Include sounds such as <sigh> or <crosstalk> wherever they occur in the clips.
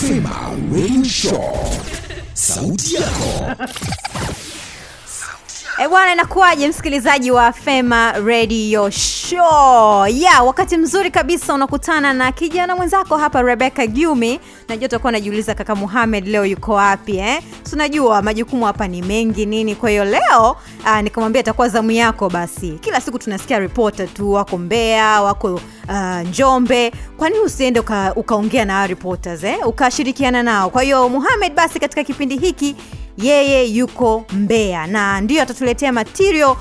Fema Radio Show. Sauti yako. E bwana, inakuwaje msikilizaji wa Fema Radio Show? Ya, wakati mzuri kabisa unakutana na kijana mwenzako hapa Rebecca Gyumi. Najua utakuwa unajiuliza kaka Muhamed leo yuko wapi eh? Tunajua majukumu hapa ni mengi nini, kwa hiyo leo ah, nikamwambia itakuwa zamu yako. Basi kila siku tunasikia ripota tu wako Mbeya, wako ah, Njombe. Kwa nini usiende uka, ukaongea na reporters eh? Ukashirikiana nao. Kwa hiyo Muhamed basi katika kipindi hiki yeye yuko mbea na ndiyo atatuletea matirio uh,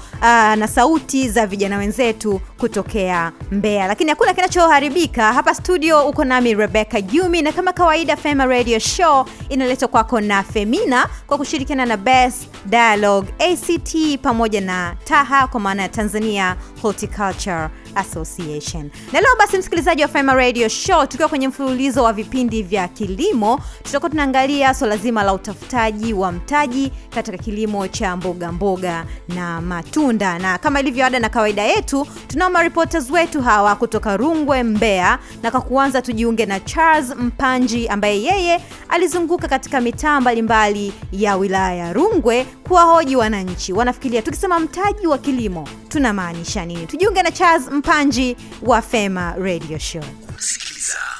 na sauti za vijana wenzetu kutokea Mbeya, lakini hakuna kinachoharibika hapa studio. Uko nami Rebecca Jumi, na kama kawaida Fema Radio Show inaletwa kwako na Femina kwa kushirikiana na Best Dialogue ACT pamoja na TAHA kwa maana ya Tanzania Horticulture Association. Na leo basi, msikilizaji wa Fema Radio Show, tukiwa kwenye mfululizo wa vipindi vya kilimo, tutakuwa tunaangalia swala zima la utafutaji wa mtaji katika kilimo cha mboga mboga na matunda, na kama ilivyo ada na kawaida yetu, tunao mareporters wetu hawa kutoka Rungwe, mbea na kwa kuanza tujiunge na Charles Mpanji ambaye yeye alizunguka katika mitaa mbalimbali ya wilaya ya Rungwe kuwahoji wananchi wanafikiria tukisema mtaji wa kilimo tunamaanisha nini. Tujiunge na Charles Mpanji wa Fema Radio Show. Show.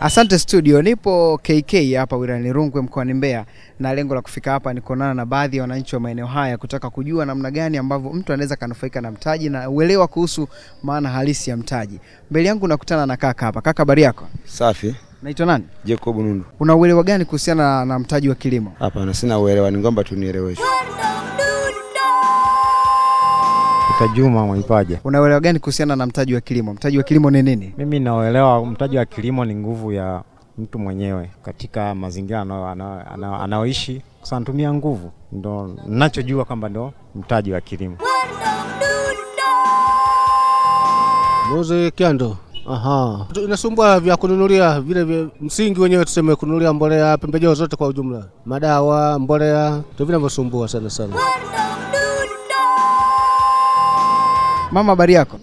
Asante studio, nipo KK hapa wilani Rungwe mkoani Mbeya, na lengo la kufika hapa ni kuonana na baadhi ya wananchi wa maeneo haya kutaka kujua namna gani ambavyo mtu anaweza kanufaika na mtaji na uelewa kuhusu maana halisi ya mtaji. Mbele yangu nakutana na kaka hapa. Kaka, habari yako? Safi. Naitwa nani? Jacob Nundu. Una uelewa gani kuhusiana na, mtaji wa kilimo? Hapana, sina uelewa, ni ngomba tu Ita Juma Mwaipaja. Unaelewa gani kuhusiana na mtaji wa kilimo? Mtaji wa kilimo ni nini? Mimi naelewa mtaji wa kilimo ni nguvu ya mtu mwenyewe katika mazingira anao- anao- anao- anaoishi, sasa anatumia nguvu, ndo ninachojua kwamba ndo mtaji wa kilimo. Mose Kyando. Aha. Inasumbua vya kununulia vile vya msingi wenyewe tuseme kununulia mbolea, pembejeo zote kwa ujumla. Madawa, mbolea, ndio vinavyosumbua sana sana. Mama, habari yako?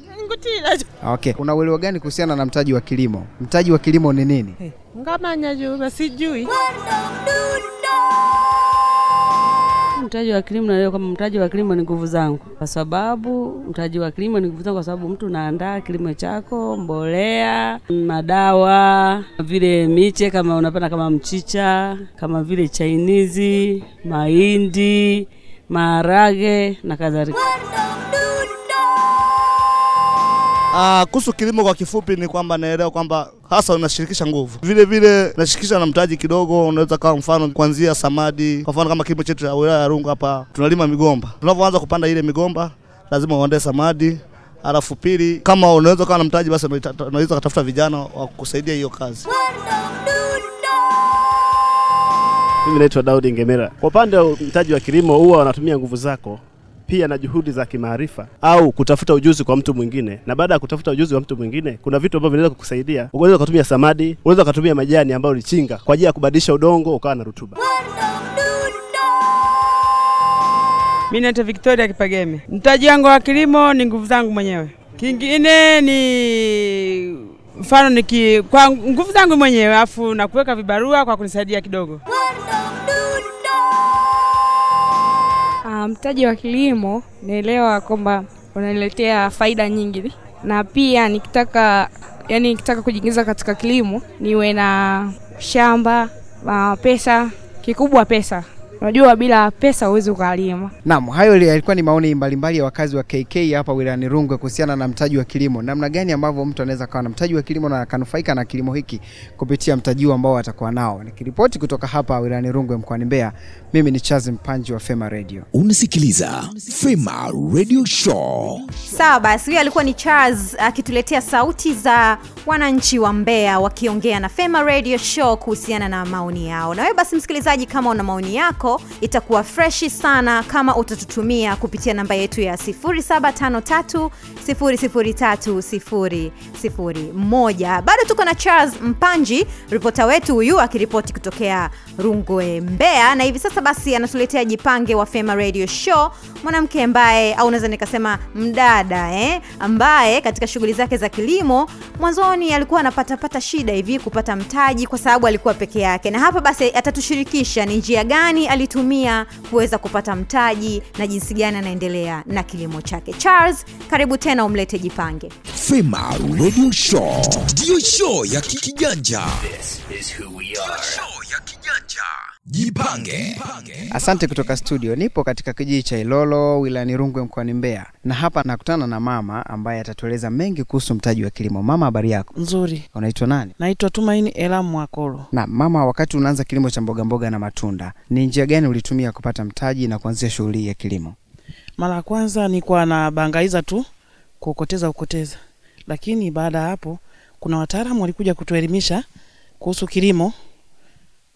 Okay. Una uelewa gani kuhusiana na mtaji wa kilimo? Mtaji wa kilimo ni nini? ngamanya juba sijui Mtaji wa kilimo naelewa kama mtaji wa kilimo ni nguvu zangu, kwa sababu mtaji wa kilimo ni nguvu zangu, kwa sababu mtu unaandaa kilimo chako, mbolea, madawa, vile miche kama unapenda kama mchicha, kama vile chainizi, mahindi, maharage na kadhalika. Ah, kuhusu kilimo kwa kifupi ni kwamba naelewa kwamba hasa unashirikisha nguvu, vile vile nashirikisha na mtaji kidogo. Unaweza kama mfano kuanzia samadi, kwa mfano kama kilimo chetu cha wilaya ya Rungwe hapa tunalima migomba. Tunapoanza kupanda ile migomba, lazima uandae samadi, alafu pili, kama unaweza kuwa na mtaji, basi unaweza kutafuta vijana wa kusaidia hiyo kazi. Mimi naitwa Daudi Ngemera. Kwa upande wa mtaji wa kilimo, huwa wanatumia nguvu zako pia na juhudi za kimaarifa au kutafuta ujuzi kwa mtu mwingine, na baada ya kutafuta ujuzi wa mtu mwingine, kuna vitu ambavyo vinaweza kukusaidia. Unaweza ukatumia samadi, unaweza ukatumia majani ambayo ni chinga kwa ajili ya kubadilisha udongo ukawa na rutuba. mi naitwa Victoria Kipageme. Mtaji wangu wa kilimo ni nguvu zangu mwenyewe. Kingine ni mfano niki kwa nguvu zangu mwenyewe, afu na kuweka vibarua kwa kunisaidia kidogo. Mtaji wa kilimo naelewa kwamba unaniletea faida nyingi, na pia nikitaka yani, nikitaka kujiingiza katika kilimo niwe na shamba uh, pesa, kikubwa pesa. Unajua, bila pesa huwezi ukalima. Naam, hayo yalikuwa ni maoni mbalimbali ya wakazi wa KK hapa wilayani Rungwe kuhusiana na mtaji wa kilimo, namna gani ambavyo mtu anaweza kawa na mtaji wa kilimo na akanufaika na kilimo hiki kupitia mtaji huu ambao atakuwa nao. Nikiripoti kutoka hapa wilayani Rungwe mkoani Mbeya, mimi ni Charles Mpanji wa Fema Radio. Unasikiliza Fema Radio Show. Sawa basi, huyo alikuwa ni Charles akituletea sauti za wananchi wa Mbeya wakiongea na Fema Radio Show kuhusiana na maoni yao. Na wewe basi, msikilizaji, kama una maoni yako yako itakuwa freshi sana kama utatutumia kupitia namba yetu ya 0753003001 bado tuko na charles mpanji ripota wetu huyu akiripoti kutokea rungwe mbea na hivi sasa basi anatuletea jipange wa fema radio show. Mwanamke ambaye au naweza nikasema mdada eh, ambaye katika shughuli zake za kilimo mwanzoni alikuwa anapatapata shida hivi kupata mtaji kwa sababu alikuwa peke yake. Na hapa basi atatushirikisha ni njia gani alitumia kuweza kupata mtaji na jinsi gani anaendelea na kilimo chake. Charles karibu tena umlete jipange. Fema Radio Show. Ndiyo show ya kijanja. Jipange. Asante kutoka studio. Nipo katika kijiji cha Ilolo wilayani Rungwe mkoani Mbeya, na hapa nakutana na mama ambaye atatueleza mengi kuhusu mtaji wa kilimo. Mama, habari yako? Nzuri. Unaitwa nani? Naitwa Tumaini Elamu Mwakolo. Na mama, wakati unaanza kilimo cha mboga mboga na matunda, ni njia gani ulitumia kupata mtaji na kuanzia shughuli ya kilimo? Mara ya kwanza nilikuwa na bangaiza tu kuokoteza ukoteza, lakini baada ya hapo kuna wataalamu walikuja kutuelimisha kuhusu kilimo.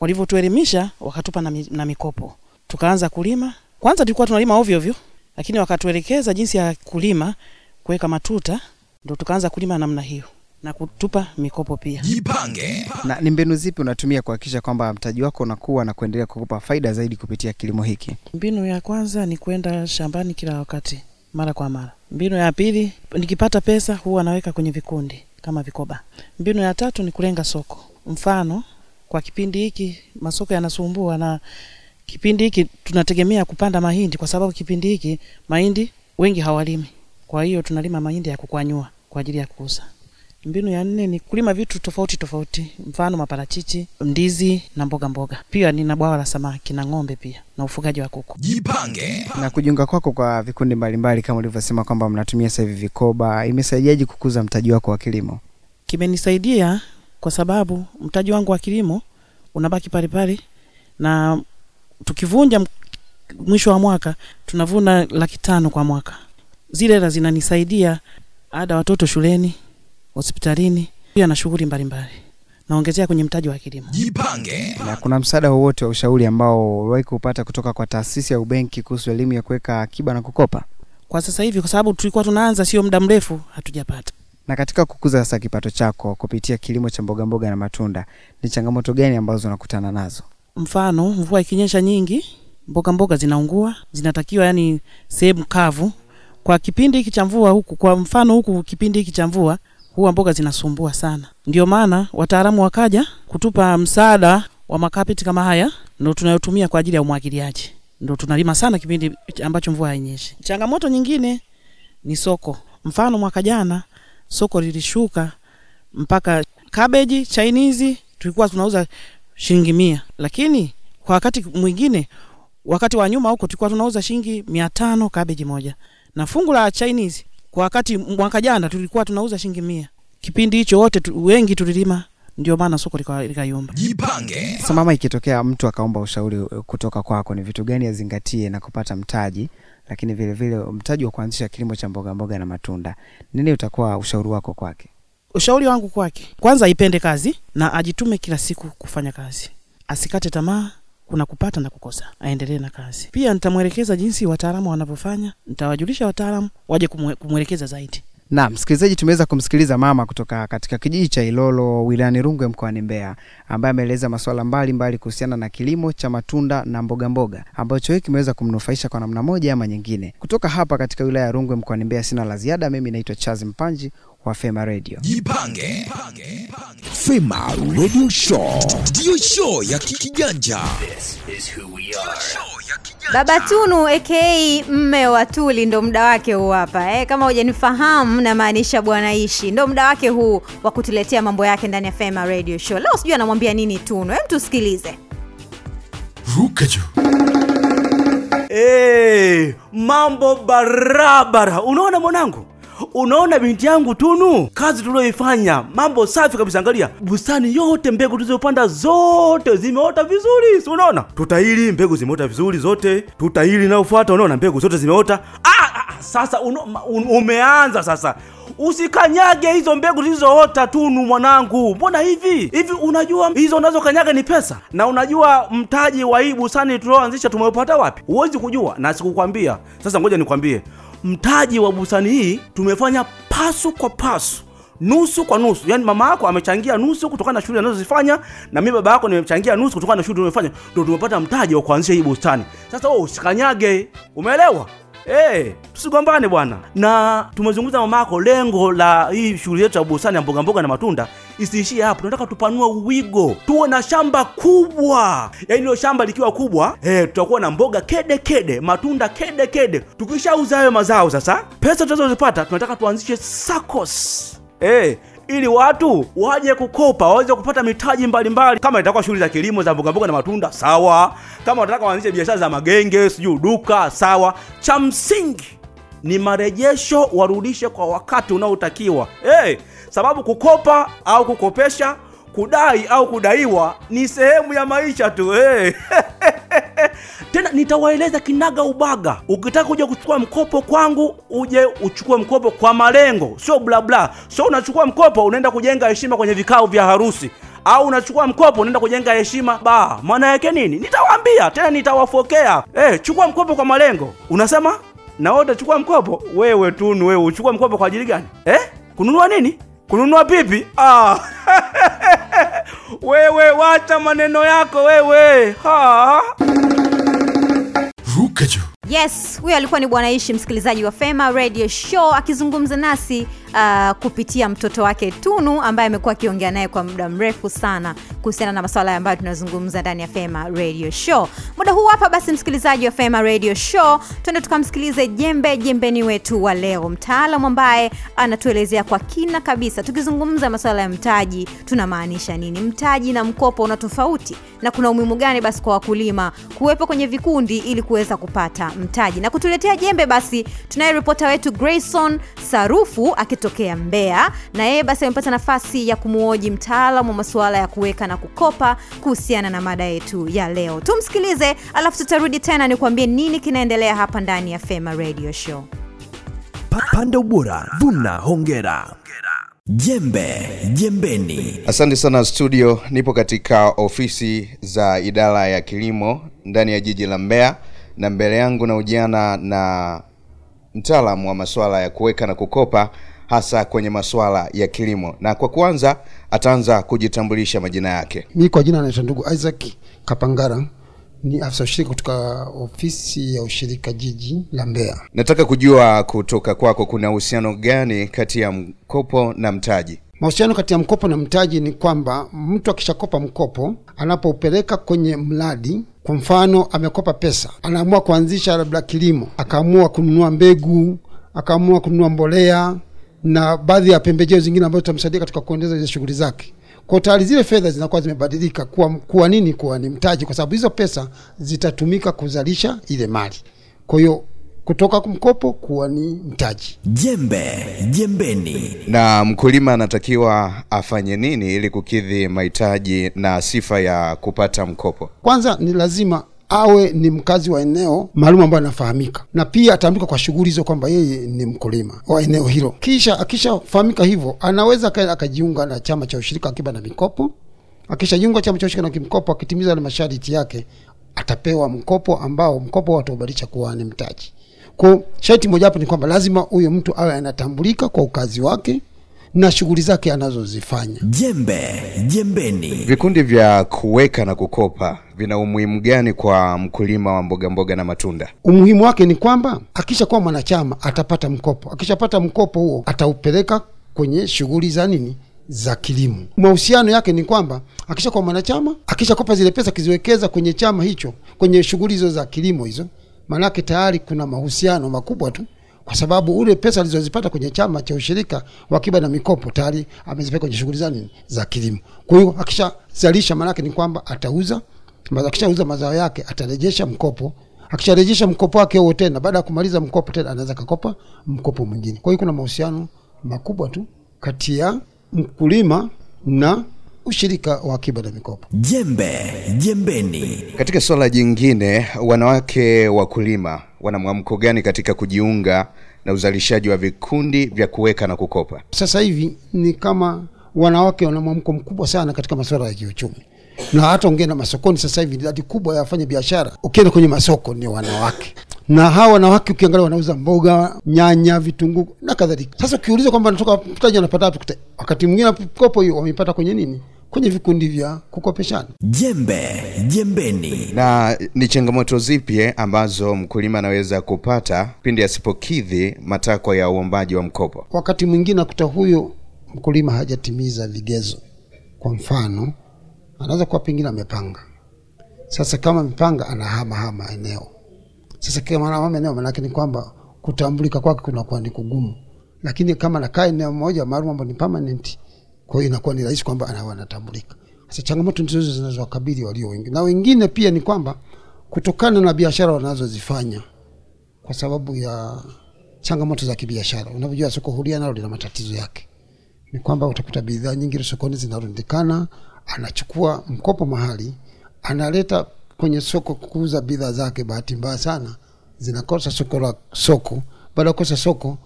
Walivyotuelimisha wakatupa na, mi, na mikopo, tukaanza kulima. Kwanza tulikuwa tunalima ovyo ovyo, lakini wakatuelekeza jinsi ya kulima, kuweka matuta, ndo tukaanza kulima namna hiyo na kutupa mikopo pia. Jipange. Na ni mbinu zipi unatumia kuhakikisha kwamba mtaji wako unakuwa na kuendelea kukupa faida zaidi kupitia kilimo hiki? Mbinu ya kwanza ni kwenda shambani kila wakati, mara kwa mara. Mbinu ya pili, nikipata pesa huwa naweka kwenye vikundi kama vikoba. Mbinu ya tatu ni kulenga soko. Mfano, kwa kipindi hiki masoko yanasumbua, na kipindi hiki tunategemea kupanda mahindi, kwa sababu kipindi hiki mahindi wengi hawalimi. Kwa hiyo tunalima mahindi ya kukwanyua kwa ajili ya kuuza. Mbinu ya nne ni kulima vitu tofauti tofauti, mfano maparachichi, ndizi na mboga mboga. Pia nina bwawa la samaki na ng'ombe pia na ufugaji wa kuku. Jipange. Na kujiunga kwako kwa vikundi mbalimbali kama ulivyosema kwamba mnatumia sasa hivi vikoba, imesaidiaje kukuza mtaji wako wa kilimo? Kimenisaidia kwa sababu mtaji wangu wa kilimo unabaki pale pale, na tukivunja mwisho wa mwaka tunavuna laki tano kwa mwaka. Zile hela zinanisaidia ada watoto shuleni, hospitalini, pia na shughuli mbalimbali. Naongezea kwenye mtaji wa kilimo. Jipange. Na kuna msaada wowote wa ushauri ambao uliwahi kupata kutoka kwa taasisi ya ubenki kuhusu elimu ya kuweka akiba na kukopa? Kwa sasa hivi, kwa sababu tulikuwa tunaanza sio muda mrefu, hatujapata. Na katika kukuza sasa kipato chako kupitia kilimo cha mboga mboga na matunda, ni changamoto gani ambazo unakutana nazo? Mfano, mvua ikinyesha nyingi, mboga mboga zinaungua, zinatakiwa yani sehemu kavu. Kwa kipindi hiki cha mvua huku, kwa mfano huku kipindi hiki cha mvua huwa mboga zinasumbua sana. Ndio maana wataalamu wakaja kutupa msaada wa makapeti kama haya, ndo tunayotumia kwa ajili ya umwagiliaji. Ndo tunalima sana kipindi ambacho mvua hainyeshi. Changamoto nyingine ni soko. Mfano mwaka jana soko lilishuka mpaka kabeji chainizi tulikuwa tunauza shilingi mia, lakini kwa wakati mwingine, wakati wa nyuma huko tulikuwa tunauza shilingi mia tano kabeji moja, na fungu la chainizi kwa wakati mwaka jana tulikuwa tunauza shilingi mia. Kipindi hicho wote tu, wengi tulilima, ndio maana soko lika- likayumba. Jipange. samama mama, ikitokea mtu akaomba ushauri uh, kutoka kwako, ni vitu gani azingatie na kupata mtaji, lakini vilevile vile mtaji wa kuanzisha kilimo cha mboga mboga na matunda, nini utakuwa ushauri wako kwake? Ushauri wangu kwake, kwanza aipende kazi na ajitume kila siku kufanya kazi, asikate tamaa. Kuna kupata na kukosa, aendelee na kazi. Pia nitamwelekeza jinsi wataalamu wanavyofanya, nitawajulisha wataalamu waje kumwe- kumwelekeza zaidi. Na msikilizaji, tumeweza kumsikiliza mama kutoka katika kijiji cha Ilolo wilayani Rungwe mkoani Mbeya, ambaye ameeleza masuala mbalimbali kuhusiana na kilimo cha matunda na mbogamboga mboga ambacho hiki kimeweza kumnufaisha kwa namna moja ama nyingine. Kutoka hapa katika wilaya ya Rungwe mkoani Mbeya, sina la ziada. Mimi naitwa Charles Mpanji wa Fema Radio. Jipange. Fema Radio Show ndiyo show ya kijanja. Baba Tunu aka mme wa Tuli ndo muda wake huu hapa eh. Kama hujanifahamu namaanisha Bwana Ishi, ndo muda wake huu wa kutuletea mambo yake ndani ya Fema Radio Show. Leo sijui anamwambia nini Tunu, hem tusikilize. Ruka juu. Hey, mambo barabara. Unaona mwanangu, unaona binti yangu Tunu, kazi tulioifanya, mambo safi kabisa. Angalia. Bustani yote, mbegu tulizopanda zote zimeota vizuri, si unaona? Tutahili mbegu zimeota vizuri zote, tutahili naofuata, unaona mbegu zote zimeota. Ah, ah, sasa uno, un, umeanza sasa. Usikanyage hizo mbegu zilizoota tunu mwanangu. Mbona hivi? Hivi unajua hizo unazokanyaga ni pesa? Na unajua mtaji wa hii busani tulioanzisha tumeupata wapi? Huwezi kujua na sikukwambia. Sasa ngoja nikwambie mtaji wa bustani hii tumefanya pasu kwa pasu nusu kwa nusu. Yaani mama yako amechangia nusu kutokana na shughuli anazozifanya na mimi baba yako nimechangia nusu kutokana na shughuli tumefanya ndio tumepata mtaji wa kuanzisha hii bustani. Sasa wewe usikanyage umeelewa Hey, tusigombane bwana. Na tumezungumza mamako, lengo la hii shughuli yetu ya bustani ya mbogamboga mboga na matunda isiishie hapo. Tunataka tupanue uwigo, tuwe na shamba kubwa. Yaani hilo shamba likiwa kubwa hey, tutakuwa na mboga kede kede matunda kede kede. Tukishauza hayo mazao sasa pesa tunazozipata tunataka tuanzishe SACCOS. Hey, ili watu waje kukopa waweze kupata mitaji mbalimbali. Kama itakuwa shughuli za kilimo za mbogamboga na matunda sawa. Kama wanataka waanzishe biashara za magenge sijui duka sawa. Cha msingi ni marejesho warudishe kwa wakati unaotakiwa. Hey, sababu kukopa au kukopesha kudai au kudaiwa ni sehemu ya maisha tu hey. <laughs> tena nitawaeleza kinaga ubaga. Ukitaka kuja kuchukua mkopo kwangu uje uchukue mkopo kwa malengo. Sio blabla So unachukua mkopo unaenda kujenga heshima kwenye vikao vya harusi. Au unachukua mkopo unaenda kujenga heshima ba. Maana yake nini? Nitawaambia tena nitawafokea. Hey, chukua mkopo kwa malengo. Unasema? Na wewe utachukua mkopo? Wewe tunu wewe uchukua mkopo kwa ajili gani? Eh? kununua nini? Kununua pipi? Ah. <laughs> wewe wacha maneno yako wewe ha. ruka juu yes huyo alikuwa ni bwana ishi msikilizaji wa fema radio show akizungumza nasi uh, kupitia mtoto wake tunu ambaye amekuwa akiongea naye kwa muda mrefu sana kuhusiana na maswala ambayo tunazungumza ndani ya fema radio show. Muda huu hapa basi msikilizaji wa fema radio show twende tukamsikilize jembe jembeni wetu wa leo. Mtaalamu ambaye anatuelezea kwa kina kabisa tukizungumza maswala ya mtaji tunamaanisha nini? Mtaji na mkopo una tofauti? Na kuna umuhimu gani basi kwa wakulima kuwepo kwenye vikundi ili kuweza kupata mtaji? Na kutuletea jembe basi tunaye ripota wetu grayson sarufu akitokea mbea na yeye basi amepata nafasi ya kumuoji mtaalamu wa masuala ya kuweka na kukopa kuhusiana na mada yetu ya leo. Tumsikilize alafu tutarudi tena nikuambie nini kinaendelea hapa ndani ya fema radio show. Panda ubora vuna hongera. Jembe jembeni. Asante sana studio, nipo katika ofisi za idara ya kilimo ndani ya jiji la mbea na mbele yangu na ujana na mtaalamu wa masuala ya kuweka na kukopa hasa kwenye masuala ya kilimo, na kwa kwanza ataanza kujitambulisha majina yake. Mi kwa jina naitwa ndugu Isaac Kapangara, ni afisa ushirika kutoka ofisi ya ushirika jiji la Mbeya. Nataka kujua kutoka kwako kuna uhusiano gani kati ya mkopo na mtaji? Mahusiano kati ya mkopo na mtaji ni kwamba mtu akishakopa mkopo, anapoupeleka kwenye mradi, kwa mfano amekopa pesa, anaamua kuanzisha labda kilimo, akaamua kununua mbegu, akaamua kununua mbolea na baadhi ya pembejeo zingine ambazo tutamsaidia katika kuendeleza zile shughuli zake. Kwa tayari zile fedha zinakuwa zimebadilika kuwa, kuwa nini? Kuwa ni mtaji kwa sababu hizo pesa zitatumika kuzalisha ile mali. Kwa hiyo kutoka mkopo kuwa ni mtaji. Jembe jembeni. Na mkulima anatakiwa afanye nini ili kukidhi mahitaji na sifa ya kupata mkopo? kwanza ni lazima awe ni mkazi wa eneo maalum ambayo anafahamika. Na pia atambulika kwa shughuli hizo kwamba yeye ni mkulima wa eneo hilo. Kisha akishafahamika hivyo anaweza akaenda akajiunga na chama cha ushirika akiba na mikopo. Akishajiunga chama cha ushirika na kimkopo akitimiza yale masharti yake atapewa mkopo ambao mkopo ataubadilisha kuwa ni mtaji. Kwa sharti moja hapo ni kwamba lazima huyo mtu awe anatambulika kwa ukazi wake na shughuli zake anazozifanya. Jembe jembeni. Vikundi vya kuweka na kukopa vina umuhimu gani kwa mkulima wa mboga mboga na matunda? umuhimu wake ni kwamba akishakuwa mwanachama atapata mkopo. Akishapata mkopo huo ataupeleka kwenye shughuli za nini? Za kilimo. Mahusiano yake ni kwamba akishakuwa mwanachama akishakopa zile pesa akiziwekeza kwenye chama hicho kwenye shughuli hizo za kilimo hizo maanake tayari kuna mahusiano makubwa tu kwa sababu ule pesa alizozipata kwenye chama cha ushirika wa akiba na mikopo tayari amezipeleka kwenye shughuli za nini? Za kilimo. Kwa hiyo akishazalisha maanake ni kwamba atauza akishauza mazao yake atarejesha mkopo. Akisharejesha mkopo wake huo tena baada ya kumaliza mkopo tena anaweza kakopa mkopo mwingine. Kwa hiyo kuna mahusiano makubwa tu kati ya mkulima na ushirika wa akiba na mikopo. Jembe jembeni. Katika suala jingine, wanawake wakulima wana mwamko gani katika kujiunga na uzalishaji wa vikundi vya kuweka na kukopa. Sasa hivi ni kama wanawake wana mwamko mkubwa sana katika masuala ya kiuchumi, na hata ungeenda masokoni sasa hivi idadi kubwa ya wafanya biashara, ukienda kwenye masoko ni wanawake, na hawa wanawake ukiangalia wanauza mboga, nyanya, vitunguu na kadhalika. Sasa ukiuliza kwamba natoka mtaji anapata wapi, wakati mwingine kopo hiyo wameipata kwenye nini, kwenye vikundi vya kukopeshana. Jembe jembeni. Na ni changamoto zipi eh, ambazo mkulima anaweza kupata pindi asipokidhi matakwa ya uombaji wa mkopo? wakati mwingine akuta huyo mkulima hajatimiza vigezo. Kwa mfano, anaweza kuwa pengine amepanga. Sasa kama amepanga, anahama hama eneo. Sasa kama anahama eneo, maanake ni kwamba kutambulika kwake kunakuwa ni kugumu, lakini kama anakaa eneo moja maalum ambapo ni permanent, kwa hiyo inakuwa ni rahisi kwamba anawa anatambulika. Sasa changamoto ndizo zinazowakabili walio wengi, na wengine pia ni kwamba kutokana na biashara wanazozifanya kwa sababu ya changamoto za kibiashara. Unavyojua soko huria nalo lina matatizo yake, ni kwamba utakuta bidhaa nyingi sokoni zinarundikana, anachukua mkopo mahali, analeta kwenye soko kuuza bidhaa zake, bahati mbaya sana zinakosa soko la soko. Baada ya kukosa soko,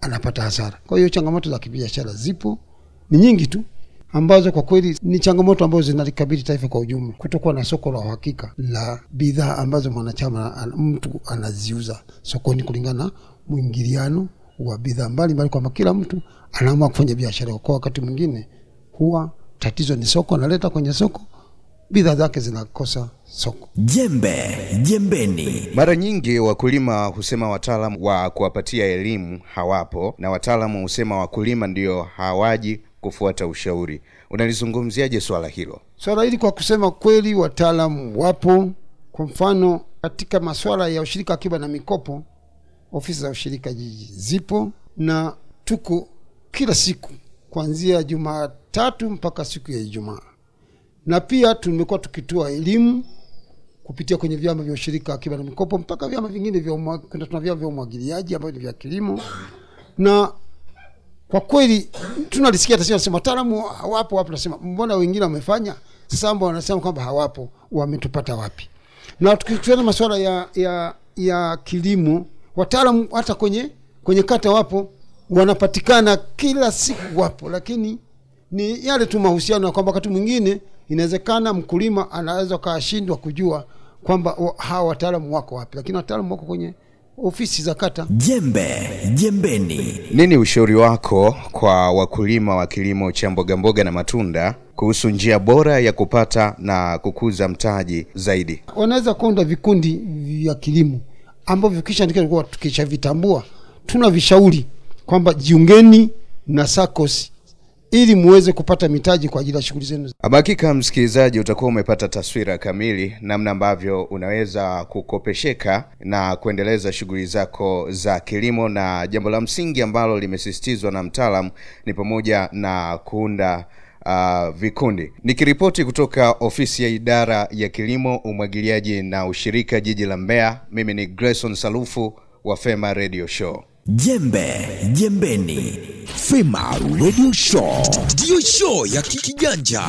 anapata hasara. Kwa hiyo changamoto za kibiashara zipo, ni nyingi tu ambazo kwa kweli ni changamoto ambazo zinalikabili taifa kwa ujumla, kutokuwa na soko la uhakika la bidhaa ambazo mwanachama an- mtu anaziuza sokoni kulingana na mwingiliano wa bidhaa mbalimbali, kwamba kila mtu anaamua kufanya biashara. Kwa wakati mwingine huwa tatizo ni soko, analeta kwenye soko, bidhaa zake zinakosa soko. Jembe jembeni. Mara nyingi wakulima husema wataalamu wa kuwapatia elimu hawapo, na wataalamu husema wakulima ndio hawaji kufuata ushauri. Unalizungumziaje swala hilo? Swala hili kwa kusema kweli, wataalamu wapo. Kwa mfano, katika masuala ya ushirika akiba na mikopo, ofisi za ushirika jiji zipo na tuko kila siku kuanzia Jumatatu mpaka siku ya Ijumaa, na pia tumekuwa tukitoa elimu kupitia kwenye vyama vya ushirika akiba na mikopo mpaka vyama vingine vya tuna vyama vya umwagiliaji ambavyo ni vya kilimo. Na kwa kweli tunalisikia tasema sema wataalamu hawapo hapo, nasema mbona wengine wamefanya, sasa ambao wanasema kwamba hawapo, wametupata wapi? Na tukichuana masuala ya, ya, ya kilimo, wataalamu hata kwenye kwenye kata wapo, wanapatikana kila siku wapo, lakini ni yale tu mahusiano ya kwamba wakati mwingine inawezekana mkulima anaweza kashindwa kujua kwamba hawa wataalamu wako wapi, lakini wataalamu wako kwenye ofisi za kata. Jembe jembeni. Nini ushauri wako kwa wakulima wa kilimo cha mbogamboga na matunda kuhusu njia bora ya kupata na kukuza mtaji zaidi? wanaweza kuunda vikundi vya kilimo ambavyo kisha kuwa tukishavitambua tuna vishauri kwamba jiungeni na SACCOS ili muweze kupata mitaji kwa ajili ya shughuli zenu. Hakika msikilizaji, utakuwa umepata taswira kamili namna ambavyo unaweza kukopesheka na kuendeleza shughuli zako za kilimo, na jambo la msingi ambalo limesisitizwa na mtaalamu ni pamoja na kuunda uh, vikundi. Nikiripoti kutoka ofisi ya idara ya kilimo, umwagiliaji na ushirika jiji la Mbeya, mimi ni Grayson Salufu wa Fema Radio Show. Jembe jembeni. Fema Radio Show ndiyo show ya kikijanja.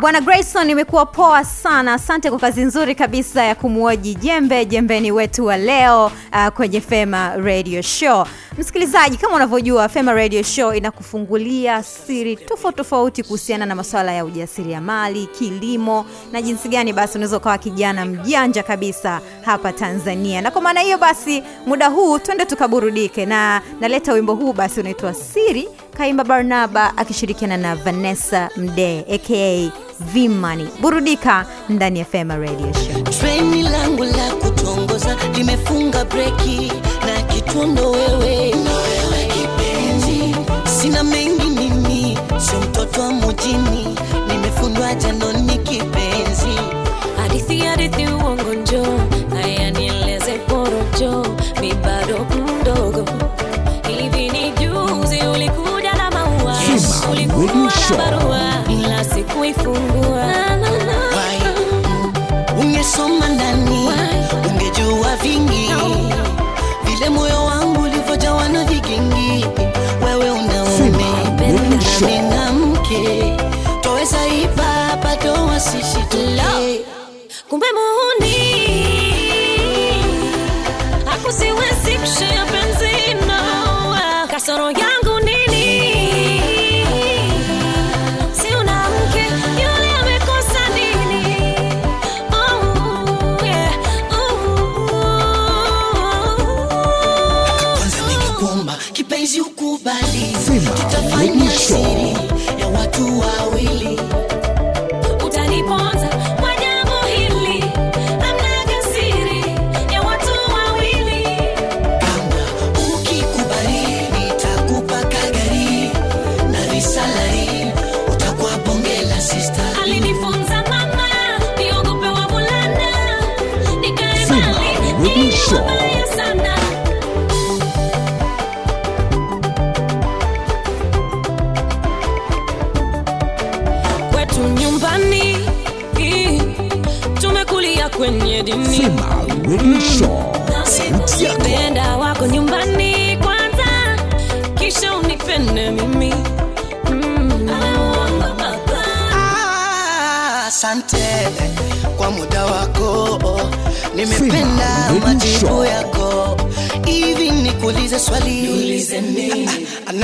Bwana Grayson, imekuwa poa sana. Asante kwa kazi nzuri kabisa ya kumuoji jembe jembeni wetu wa leo uh, kwenye Fema Radio Show. Msikilizaji, kama unavyojua Fema Radio Show inakufungulia siri tofauti tofauti kuhusiana na masuala ya ujasiriamali, kilimo na jinsi gani basi unaweza ukawa kijana mjanja kabisa hapa Tanzania. Na kwa maana hiyo basi, muda huu twende tukaburudike, na naleta wimbo huu basi unaitwa Siri, kaimba Barnaba akishirikiana na Vanessa Mdee aka Vimani. Burudika ndani ya Fema Radio Show. Treni langu la kutongoza limefunga breki na kitundo wewe, sina mengi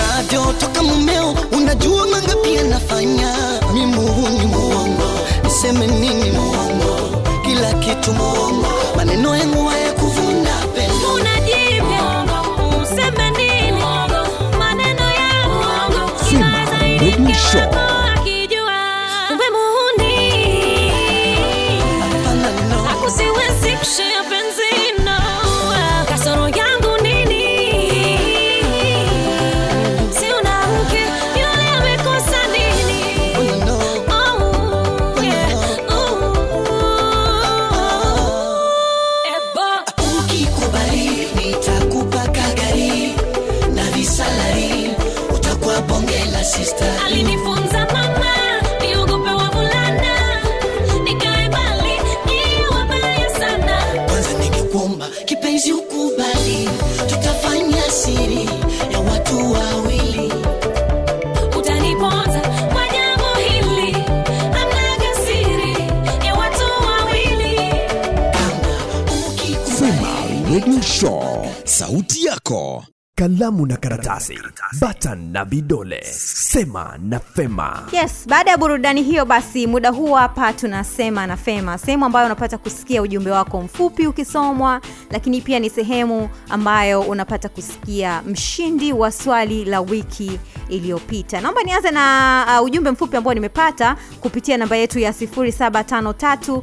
anavyotoka mumeo unajua mangapi anafanya mi muhuni muongo niseme nini muongo kila kitu muongo maneno yangu haya ukubali tutafanya siri ya watu wawili. Utaniponza kwa jambo hili. Amnaga siri ya watu wawili. Sema Radio Show. Sauti yako. Kalamu na karatasi, bata na vidole, sema na fema. yes baada ya burudani hiyo basi muda huu hapa tunasema na fema. Sehemu ambayo unapata kusikia ujumbe wako mfupi ukisomwa lakini pia ni sehemu ambayo unapata kusikia mshindi wa swali la wiki iliyopita. Naomba nianze na uh, ujumbe mfupi ambao nimepata kupitia namba yetu ya 753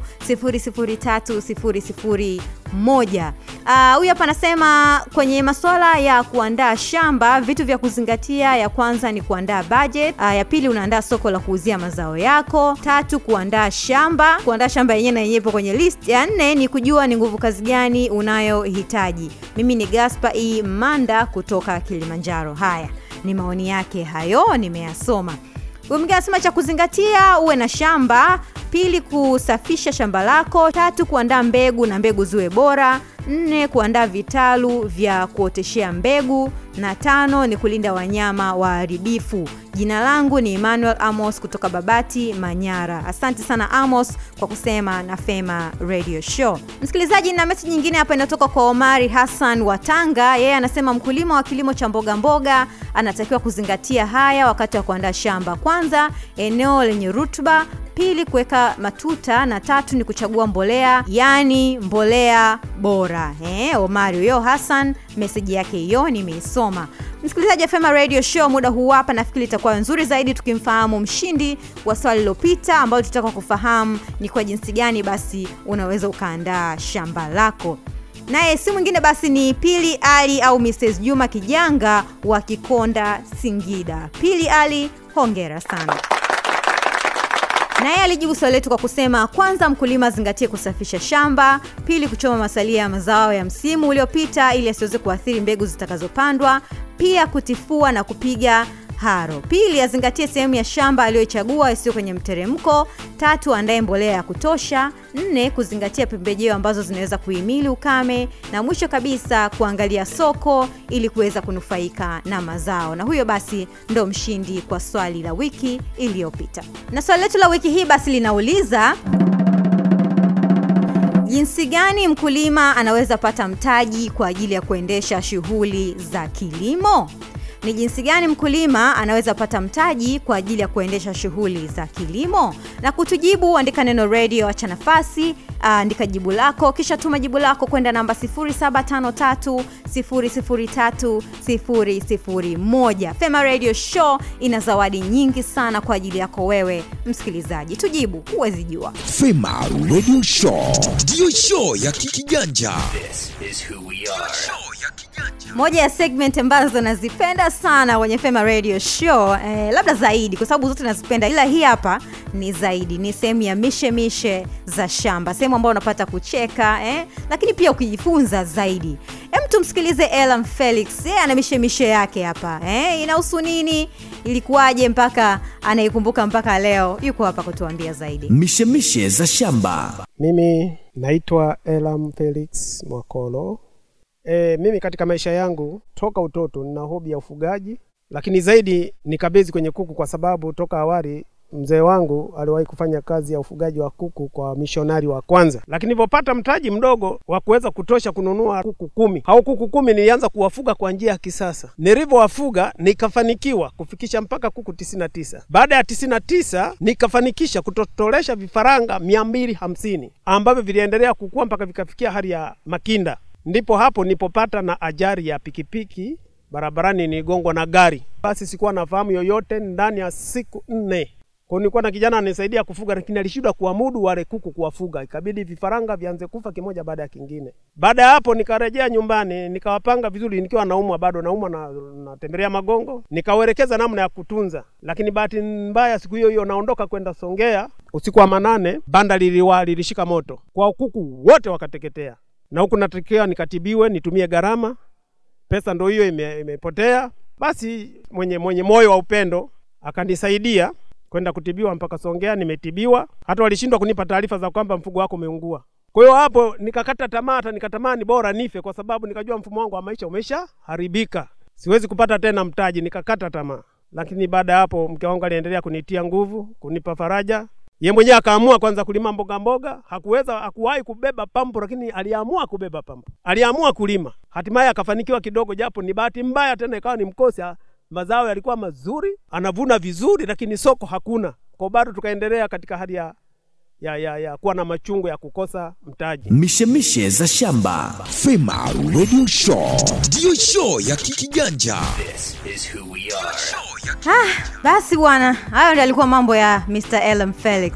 moja. Ah, huyu hapa anasema kwenye masuala ya kuandaa shamba vitu vya kuzingatia ya kwanza ni kuandaa budget. Uh, ya pili unaandaa soko la kuuzia mazao yako. Tatu kuandaa shamba. Kuandaa shamba yenyewe na yenyewe kwenye list. Ya nne ni kujua ni nguvu kazi gani unayohitaji. Mimi ni gaspa e. Manda kutoka kilimanjaro. Haya ni maoni yake hayo nimeyasoma. Mwingine anasema cha kuzingatia uwe na shamba pili kusafisha shamba lako tatu kuandaa mbegu na mbegu ziwe bora nne kuandaa vitalu vya kuoteshea mbegu. Na tano ni kulinda wanyama waharibifu. Jina langu ni emmanuel amos kutoka babati manyara. Asante sana amos kwa kusema na fema radio show. Msikilizaji na meseji nyingine hapa inatoka kwa omari hassan wa tanga. Yeye anasema mkulima wa kilimo cha mboga mboga anatakiwa kuzingatia haya wakati wa kuandaa shamba. Kwanza eneo lenye rutuba. Pili kuweka matuta. Na tatu ni kuchagua mbolea yani mbolea bora eh, omari huyo hassan meseji yake hiyo nimeisoma. Msikilizaji fema radio show muda huu hapa nafikiri itakuwa nzuri zaidi tukimfahamu mshindi wa swali lilopita ambayo tutaka kufahamu ni kwa jinsi gani basi unaweza ukaandaa shamba lako. Naye si mwingine basi ni pili ali au mrs juma kijanga wa kikonda singida. Pili ali hongera sana naye alijibu swali letu kwa kusema kwanza mkulima azingatie kusafisha shamba pili kuchoma masalia ya mazao ya msimu uliopita ili asiweze kuathiri mbegu zitakazopandwa pia kutifua na kupiga haro. Pili azingatie sehemu ya shamba aliyochagua isiyo kwenye mteremko. Tatu andaye mbolea ya kutosha. Nne kuzingatia pembejeo ambazo zinaweza kuhimili ukame. Na mwisho kabisa kuangalia soko ili kuweza kunufaika na mazao. Na huyo basi ndo mshindi kwa swali la wiki iliyopita. Na swali letu la wiki hii basi linauliza jinsi gani mkulima anaweza pata mtaji kwa ajili ya kuendesha shughuli za kilimo ni jinsi gani mkulima anaweza pata mtaji kwa ajili ya kuendesha shughuli za kilimo? Na kutujibu andika neno radio acha nafasi ah, andika jibu lako kisha tuma jibu lako kwenda namba 753 fema radio show ina zawadi nyingi sana kwa ajili yako wewe msikilizaji. Tujibu huwezi jua. Fema Radio Show. Ndiyo show ya kikiganja. Moja ya segment ambazo nazipenda sana kwenye fema radio show eh, labda zaidi kwa sababu zote nazipenda ila hii hapa ni zaidi ni sehemu ya mishe mishe za shamba sehemu ambayo unapata kucheka eh, lakini pia ukijifunza zaidi. Hem tumsikilize elam felix yeye ana mishe mishe yake hapa eh, inahusu nini ilikuwaje mpaka anaikumbuka mpaka leo yuko hapa kutuambia zaidi. Mishemishe za shamba. Mimi naitwa Elam Felix Mwakolo. E, mimi katika maisha yangu toka utoto nina hobi ya ufugaji, lakini zaidi nikabezi kwenye kuku kwa sababu toka awali mzee wangu aliwahi kufanya kazi ya ufugaji wa kuku kwa mishonari wa kwanza, lakini nilipopata mtaji mdogo wa kuweza kutosha kununua kuku kumi au kuku kumi, nilianza kuwafuga kwa njia ya kisasa. Nilivyowafuga nikafanikiwa kufikisha mpaka kuku tisini na tisa. Baada ya tisini na tisa nikafanikisha kutotolesha vifaranga mia mbili hamsini ambavyo viliendelea kukua mpaka vikafikia hali ya makinda. Ndipo hapo nipopata na ajali ya pikipiki barabarani, nigongwa na gari. Basi sikuwa na fahamu yoyote ndani ya siku nne. Kwa nilikuwa na kijana anisaidia kufuga, lakini alishindwa kuamudu wale kuku kuwafuga, ikabidi vifaranga vianze kufa kimoja baada ya kingine. Baada ya hapo nikarejea nyumbani, nikawapanga vizuri, nikiwa naumwa bado naumwa na natembelea magongo, nikawaelekeza namna ya kutunza. Lakini bahati mbaya, siku hiyo hiyo naondoka kwenda Songea, usiku wa manane, banda liliwa lilishika moto, kwa kuku wote wakateketea, na huku natakiwa nikatibiwe, nitumie gharama, pesa ndo hiyo ime- imepotea. Basi mwenye mwenye moyo wa upendo akanisaidia kwenda kutibiwa mpaka Songea, nimetibiwa. Hata walishindwa kunipa taarifa za kwamba mfugo wako umeungua. Kwa hiyo hapo nikakata tamaa, hata nikatamani bora nife, kwa sababu nikajua mfumo wangu wa maisha umesha haribika, siwezi kupata tena mtaji, nikakata tamaa. Lakini baada ya hapo mke wangu aliendelea kunitia nguvu, kunipa faraja. Ye mwenyewe akaamua kwanza kulima mboga mboga, hakuweza hakuwahi kubeba pampu, lakini aliamua kubeba pampu, aliamua kulima. Hatimaye akafanikiwa kidogo, japo ni bahati mbaya tena ikawa ni mkosi mazao yalikuwa mazuri, anavuna vizuri, lakini soko hakuna. Kwa bado tukaendelea katika hali ya, ya, ya, ya kuwa na machungu ya kukosa mtaji. mishemishe za shamba Fema Radio Show ndiyo show ya kikiganja. Ah, basi bwana hayo ndio alikuwa mambo ya mr elam felix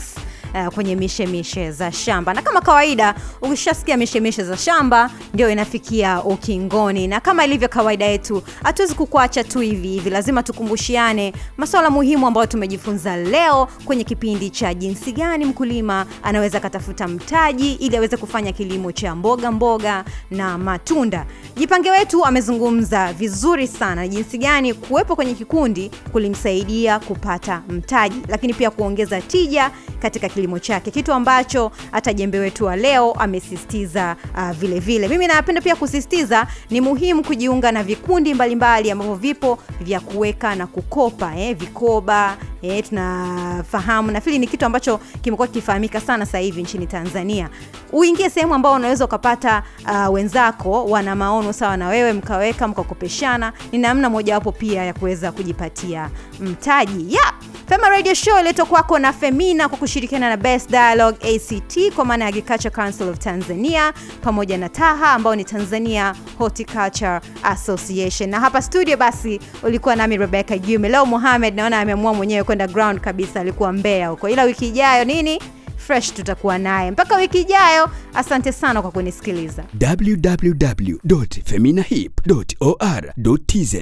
Uh, kwenye mishemishe za shamba. Na kama kawaida ukishasikia mishemishe za shamba ndio inafikia ukingoni. Na kama ilivyo kawaida yetu hatuwezi kukuacha tu hivi hivi. Lazima tukumbushiane masuala muhimu ambayo tumejifunza leo kwenye kipindi cha jinsi gani mkulima anaweza akatafuta mtaji ili aweze kufanya kilimo cha mboga mboga na matunda. Jipange wetu amezungumza vizuri sana jinsi gani kuwepo kwenye kikundi kulimsaidia kupata mtaji lakini pia kuongeza tija katika kilimo chake. Kitu ambacho hata jembe wetu wa leo amesisitiza uh, vile vile. Mimi napenda pia kusisitiza ni muhimu kujiunga na vikundi mbalimbali ambavyo vipo vya kuweka na kukopa eh, vikoba eh, tunafahamu. Nafikiri ni kitu ambacho kimekuwa kikifahamika sana sasa hivi nchini tanzania. Uingie sehemu ambao unaweza ukapata uh, wenzako wana maono sawa na wewe mkaweka mkakopeshana. Ni namna mojawapo pia ya kuweza kujipatia mtaji. Yeah. Fema radio show iletwa kwako na femina kwa kushirikiana na best dialogue act kwa maana ya agriculture council of tanzania pamoja na taha ambao ni tanzania horticulture association. Na hapa studio basi ulikuwa nami rebecca jume leo Mohamed naona ameamua mwenyewe kwenda ground kabisa alikuwa Mbeya huko. Ila wiki ijayo nini? Fresh tutakuwa naye. Mpaka wiki ijayo asante sana kwa kunisikiliza. www.feminahip.or.tz